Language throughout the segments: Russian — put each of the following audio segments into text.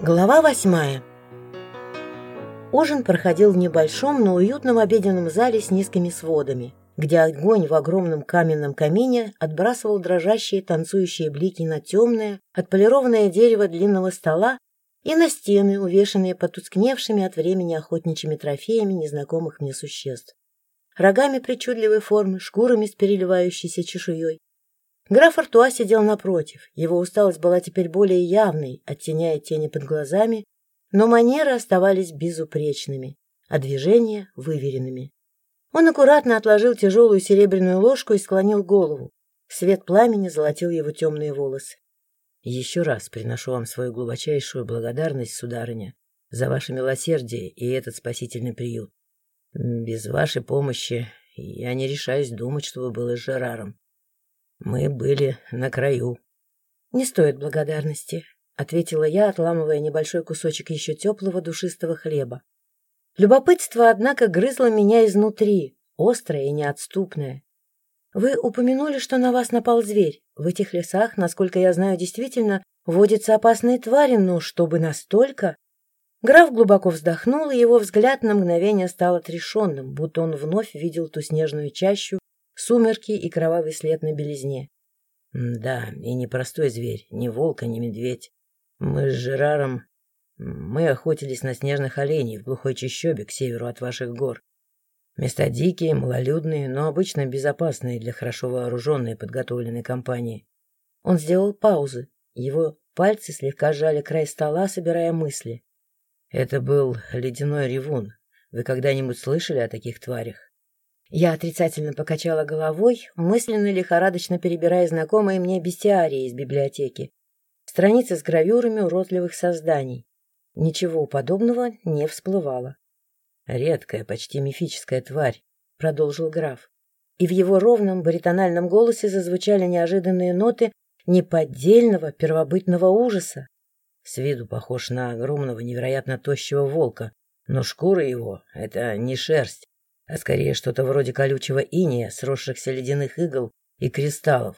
Глава восьмая Ужин проходил в небольшом, но уютном обеденном зале с низкими сводами, где огонь в огромном каменном камине отбрасывал дрожащие танцующие блики на темное, отполированное дерево длинного стола и на стены, увешанные потускневшими от времени охотничьими трофеями незнакомых мне существ. Рогами причудливой формы, шкурами с переливающейся чешуей. Граф Артуа сидел напротив. Его усталость была теперь более явной, оттеняя тени под глазами, но манеры оставались безупречными, а движения — выверенными. Он аккуратно отложил тяжелую серебряную ложку и склонил голову. Свет пламени золотил его темные волосы. Еще раз приношу вам свою глубочайшую благодарность, сударыня, за ваше милосердие и этот спасительный приют. Без вашей помощи я не решаюсь думать, что вы было с Жераром. Мы были на краю. — Не стоит благодарности, — ответила я, отламывая небольшой кусочек еще теплого душистого хлеба. Любопытство, однако, грызло меня изнутри, острое и неотступное. Вы упомянули, что на вас напал зверь. В этих лесах, насколько я знаю, действительно водятся опасные твари, но чтобы настолько... Граф глубоко вздохнул, и его взгляд на мгновение стал отрешенным, будто он вновь видел ту снежную чащу, сумерки и кровавый след на белизне. — Да, и не простой зверь, ни волк, ни медведь. Мы с Жераром... Мы охотились на снежных оленей в глухой чащобе к северу от ваших гор. Места дикие, малолюдные, но обычно безопасные для хорошо вооруженной и подготовленной компании. Он сделал паузы. Его пальцы слегка сжали край стола, собирая мысли. Это был ледяной ревун. Вы когда-нибудь слышали о таких тварях? Я отрицательно покачала головой, мысленно лихорадочно перебирая знакомые мне бестиарии из библиотеки. Страницы с гравюрами уродливых созданий. Ничего подобного не всплывало. «Редкая, почти мифическая тварь», — продолжил граф. И в его ровном баритональном голосе зазвучали неожиданные ноты неподдельного первобытного ужаса. С виду похож на огромного, невероятно тощего волка, но шкура его — это не шерсть, а скорее что-то вроде колючего иния, сросшихся ледяных игл и кристаллов.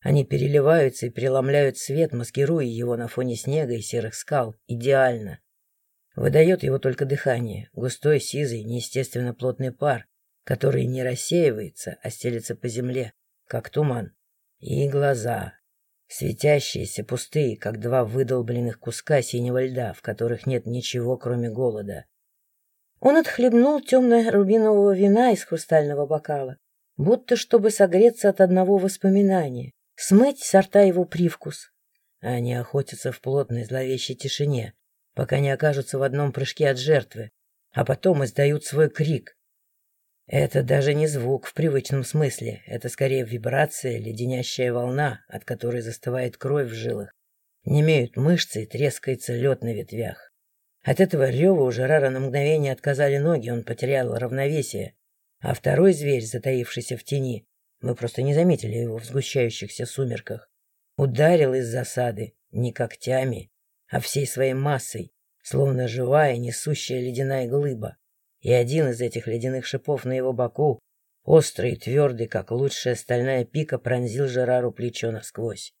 Они переливаются и преломляют свет, маскируя его на фоне снега и серых скал. Идеально. Выдает его только дыхание, густой, сизый, неестественно плотный пар, который не рассеивается, а стелется по земле, как туман. И глаза. Светящиеся, пустые, как два выдолбленных куска синего льда, в которых нет ничего, кроме голода. Он отхлебнул темно-рубинового вина из хрустального бокала, будто чтобы согреться от одного воспоминания смыть с рта его привкус. Они охотятся в плотной зловещей тишине, пока не окажутся в одном прыжке от жертвы, а потом издают свой крик. Это даже не звук в привычном смысле, это скорее вибрация, леденящая волна, от которой застывает кровь в жилах. Немеют мышцы и трескается лед на ветвях. От этого рева у Жерара на мгновение отказали ноги, он потерял равновесие, а второй зверь, затаившийся в тени, мы просто не заметили его в сгущающихся сумерках. Ударил из засады не когтями, а всей своей массой, словно живая, несущая ледяная глыба. И один из этих ледяных шипов на его боку, острый и твердый, как лучшая стальная пика, пронзил Жерару плечо насквозь.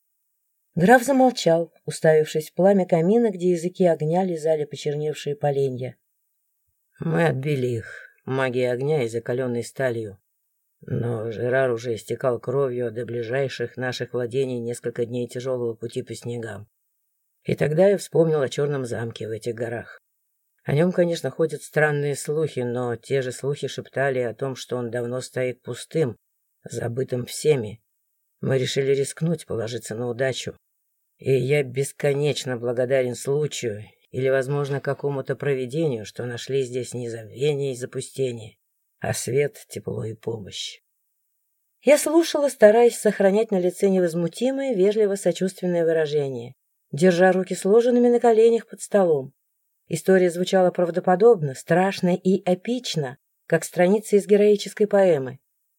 Граф замолчал, уставившись в пламя камина, где языки огня лизали почерневшие поленья. Мы отбили их, магией огня и закаленной сталью. Но Жерар уже истекал кровью до ближайших наших владений несколько дней тяжелого пути по снегам. И тогда я вспомнил о черном замке в этих горах. О нем, конечно, ходят странные слухи, но те же слухи шептали о том, что он давно стоит пустым, забытым всеми. Мы решили рискнуть, положиться на удачу. И я бесконечно благодарен случаю или, возможно, какому-то провидению, что нашли здесь не забвение и запустение, а свет, тепло и помощь. Я слушала, стараясь сохранять на лице невозмутимое, вежливо-сочувственное выражение, держа руки сложенными на коленях под столом. История звучала правдоподобно, страшно и эпично, как страница из героической поэмы.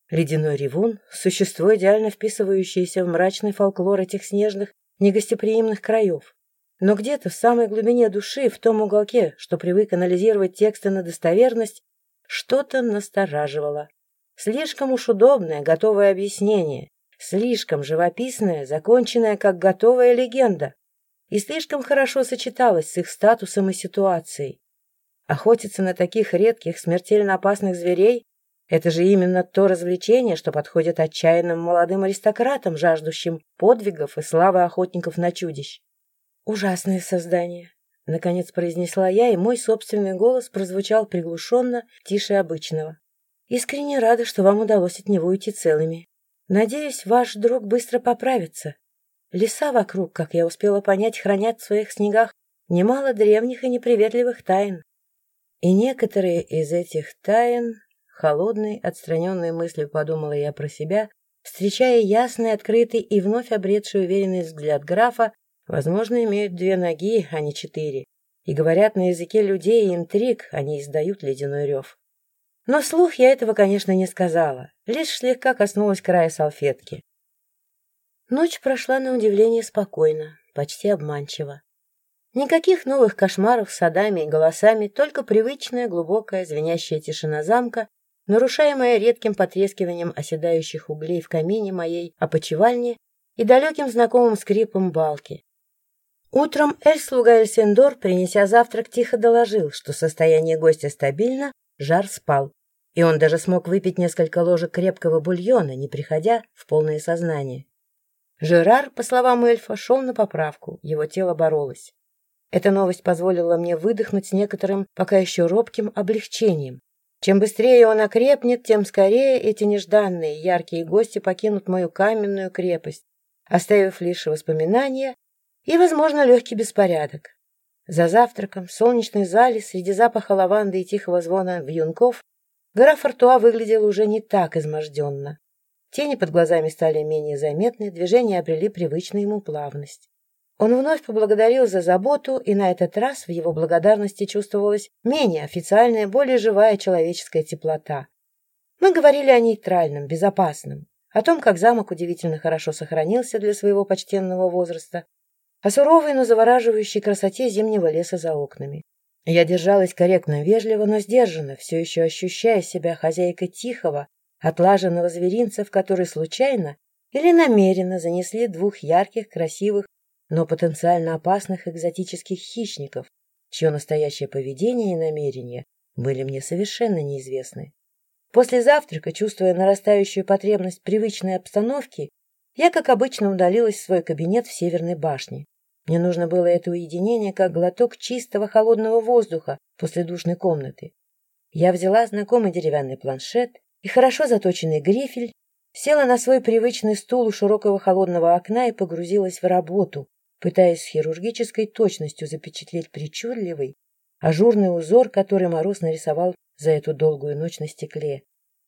Ледяной ревун — существо, идеально вписывающееся в мрачный фолклор этих снежных, негостеприимных краев. Но где-то в самой глубине души, в том уголке, что привык анализировать тексты на достоверность, что-то настораживало. Слишком уж удобное, готовое объяснение, слишком живописная, законченная как готовая легенда, и слишком хорошо сочеталась с их статусом и ситуацией. Охотиться на таких редких, смертельно опасных зверей — это же именно то развлечение, что подходит отчаянным молодым аристократам, жаждущим подвигов и славы охотников на чудищ. Ужасное создание. Наконец произнесла я, и мой собственный голос прозвучал приглушенно, тише обычного. Искренне рада, что вам удалось от него уйти целыми. Надеюсь, ваш друг быстро поправится. Леса вокруг, как я успела понять, хранят в своих снегах немало древних и неприветливых тайн. И некоторые из этих тайн, холодной, отстраненной мыслью подумала я про себя, встречая ясный, открытый и вновь обретший уверенный взгляд графа, возможно, имеют две ноги, а не четыре, и говорят на языке людей и интриг, не издают ледяной рев. Но вслух я этого, конечно, не сказала, лишь слегка коснулась края салфетки. Ночь прошла на удивление спокойно, почти обманчиво. Никаких новых кошмаров с садами и голосами, только привычная глубокая звенящая тишина замка, нарушаемая редким потрескиванием оседающих углей в камине моей опочивальни и далеким знакомым скрипом балки. Утром Эль-слуга Эльсендор, принеся завтрак, тихо доложил, что состояние гостя стабильно, жар спал, и он даже смог выпить несколько ложек крепкого бульона, не приходя в полное сознание. Жерар, по словам эльфа, шел на поправку, его тело боролось. Эта новость позволила мне выдохнуть с некоторым, пока еще робким, облегчением. Чем быстрее он окрепнет, тем скорее эти нежданные яркие гости покинут мою каменную крепость, оставив лишь воспоминания и, возможно, легкий беспорядок. За завтраком в солнечной зале среди запаха лаванды и тихого звона вьюнков гора Фортуа выглядела уже не так изможденно. Тени под глазами стали менее заметны, движения обрели привычную ему плавность. Он вновь поблагодарил за заботу, и на этот раз в его благодарности чувствовалась менее официальная, более живая человеческая теплота. Мы говорили о нейтральном, безопасном, о том, как замок удивительно хорошо сохранился для своего почтенного возраста, о суровой, но завораживающей красоте зимнего леса за окнами. Я держалась корректно, вежливо, но сдержанно, все еще ощущая себя хозяйкой тихого, отлаженного зверинца, в который случайно или намеренно занесли двух ярких, красивых, но потенциально опасных экзотических хищников, чье настоящее поведение и намерения были мне совершенно неизвестны. После завтрака, чувствуя нарастающую потребность привычной обстановки, я, как обычно, удалилась в свой кабинет в Северной башне. Мне нужно было это уединение, как глоток чистого холодного воздуха после душной комнаты. Я взяла знакомый деревянный планшет и хорошо заточенный грифель, села на свой привычный стул у широкого холодного окна и погрузилась в работу, пытаясь с хирургической точностью запечатлеть причудливый, ажурный узор, который Мороз нарисовал за эту долгую ночь на стекле.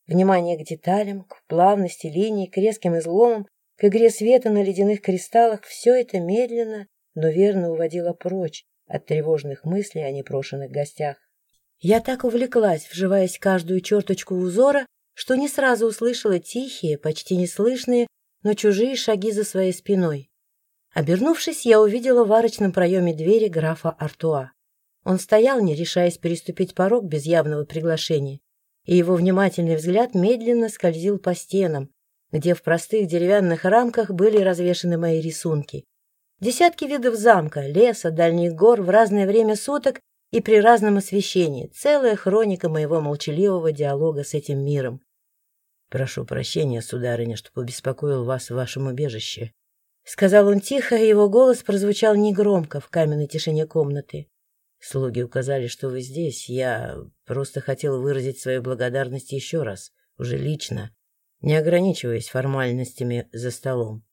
Внимание к деталям, к плавности линий, к резким изломам, к игре света на ледяных кристаллах — все это медленно, но верно уводило прочь от тревожных мыслей о непрошенных гостях. Я так увлеклась, вживаясь каждую черточку узора, что не сразу услышала тихие, почти неслышные, но чужие шаги за своей спиной. Обернувшись, я увидела в арочном проеме двери графа Артуа. Он стоял, не решаясь переступить порог без явного приглашения, и его внимательный взгляд медленно скользил по стенам, где в простых деревянных рамках были развешаны мои рисунки. Десятки видов замка, леса, дальних гор в разное время суток и при разном освещении. Целая хроника моего молчаливого диалога с этим миром. «Прошу прощения, сударыня, что побеспокоил вас в вашем убежище», Сказал он тихо, и его голос прозвучал негромко в каменной тишине комнаты. Слуги указали, что вы здесь. Я просто хотел выразить свою благодарность еще раз, уже лично, не ограничиваясь формальностями за столом.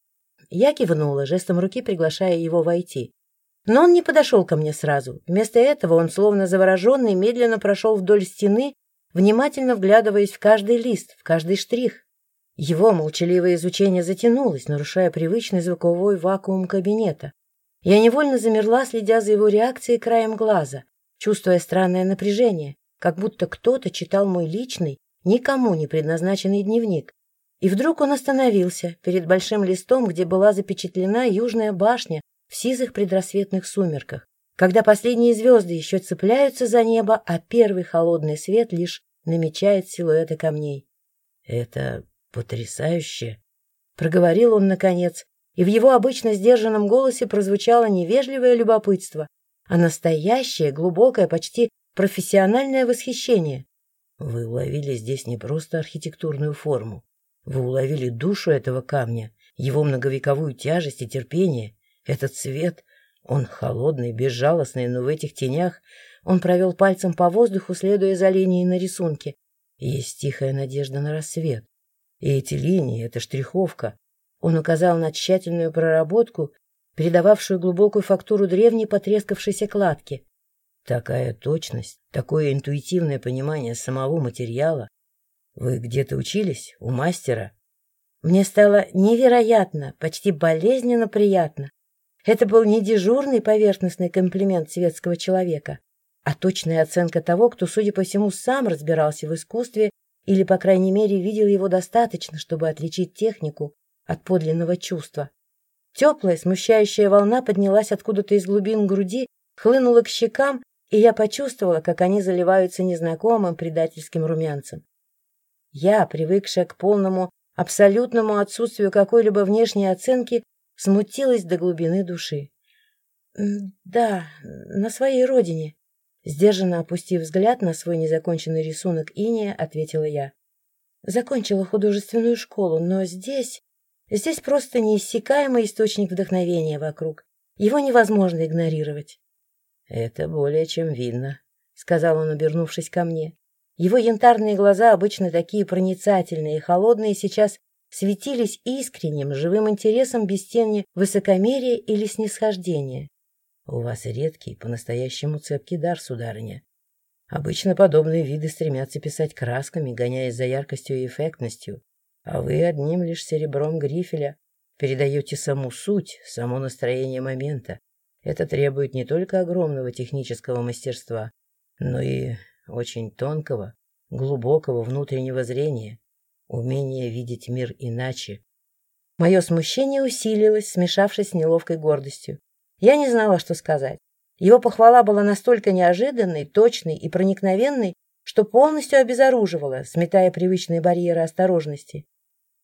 Я кивнула, жестом руки приглашая его войти. Но он не подошел ко мне сразу. Вместо этого он, словно завороженный, медленно прошел вдоль стены, внимательно вглядываясь в каждый лист, в каждый штрих. Его молчаливое изучение затянулось, нарушая привычный звуковой вакуум кабинета. Я невольно замерла, следя за его реакцией краем глаза, чувствуя странное напряжение, как будто кто-то читал мой личный, никому не предназначенный дневник. И вдруг он остановился перед большим листом, где была запечатлена южная башня в сизых предрассветных сумерках, когда последние звезды еще цепляются за небо, а первый холодный свет лишь намечает силуэты камней. — Это Потрясающе! — проговорил он наконец, и в его обычно сдержанном голосе прозвучало невежливое любопытство, а настоящее, глубокое, почти профессиональное восхищение. Вы уловили здесь не просто архитектурную форму. Вы уловили душу этого камня, его многовековую тяжесть и терпение. Этот цвет, он холодный, безжалостный, но в этих тенях он провел пальцем по воздуху, следуя за линией на рисунке. Есть тихая надежда на рассвет. И эти линии, эта штриховка, он указал на тщательную проработку, передававшую глубокую фактуру древней потрескавшейся кладки. Такая точность, такое интуитивное понимание самого материала. Вы где-то учились? У мастера? Мне стало невероятно, почти болезненно приятно. Это был не дежурный поверхностный комплимент светского человека, а точная оценка того, кто, судя по всему, сам разбирался в искусстве или, по крайней мере, видел его достаточно, чтобы отличить технику от подлинного чувства. Теплая, смущающая волна поднялась откуда-то из глубин груди, хлынула к щекам, и я почувствовала, как они заливаются незнакомым предательским румянцем. Я, привыкшая к полному, абсолютному отсутствию какой-либо внешней оценки, смутилась до глубины души. «Да, на своей родине», — сдержанно опустив взгляд на свой незаконченный рисунок иния, ответила я. «Закончила художественную школу, но здесь...» Здесь просто неиссякаемый источник вдохновения вокруг. Его невозможно игнорировать. — Это более чем видно, — сказал он, обернувшись ко мне. Его янтарные глаза, обычно такие проницательные и холодные, сейчас светились искренним, живым интересом без тени высокомерия или снисхождения. — У вас редкий, по-настоящему цепкий дар, сударыня. Обычно подобные виды стремятся писать красками, гоняясь за яркостью и эффектностью, а вы одним лишь серебром грифеля передаете саму суть, само настроение момента. Это требует не только огромного технического мастерства, но и очень тонкого, глубокого внутреннего зрения, умения видеть мир иначе. Мое смущение усилилось, смешавшись с неловкой гордостью. Я не знала, что сказать. Его похвала была настолько неожиданной, точной и проникновенной, что полностью обезоруживала, сметая привычные барьеры осторожности.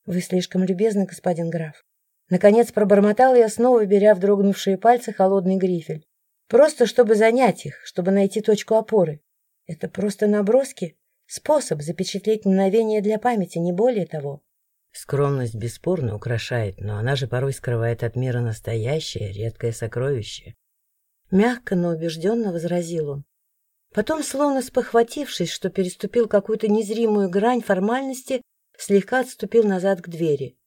Вы слишком любезны, господин граф. Наконец пробормотала я, снова беря в дрогнувшие пальцы холодный грифель. Просто чтобы занять их, чтобы найти точку опоры. Это просто наброски, способ запечатлеть мгновение для памяти, не более того. Скромность бесспорно украшает, но она же порой скрывает от мира настоящее, редкое сокровище. Мягко, но убежденно возразил он. Потом, словно спохватившись, что переступил какую-то незримую грань формальности, слегка отступил назад к двери.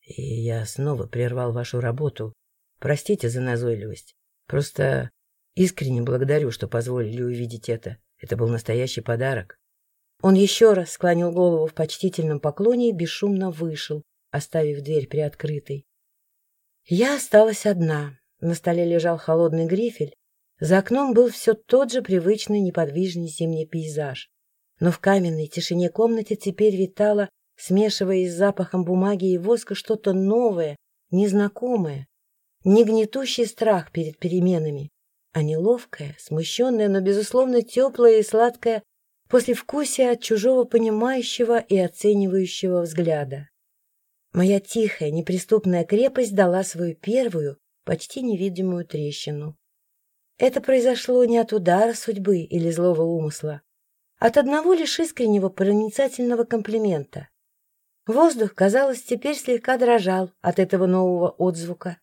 И я снова прервал вашу работу. Простите за назойливость. Просто искренне благодарю, что позволили увидеть это. Это был настоящий подарок. Он еще раз склонил голову в почтительном поклоне и бесшумно вышел, оставив дверь приоткрытой. Я осталась одна. На столе лежал холодный грифель. За окном был все тот же привычный неподвижный зимний пейзаж. Но в каменной тишине комнате теперь витала смешиваясь с запахом бумаги и воска что-то новое, незнакомое, не гнетущий страх перед переменами, а неловкое, смущенное, но, безусловно, теплое и сладкое послевкусие от чужого понимающего и оценивающего взгляда. Моя тихая, неприступная крепость дала свою первую, почти невидимую трещину. Это произошло не от удара судьбы или злого умысла, от одного лишь искреннего проницательного комплимента. Воздух, казалось, теперь слегка дрожал от этого нового отзвука.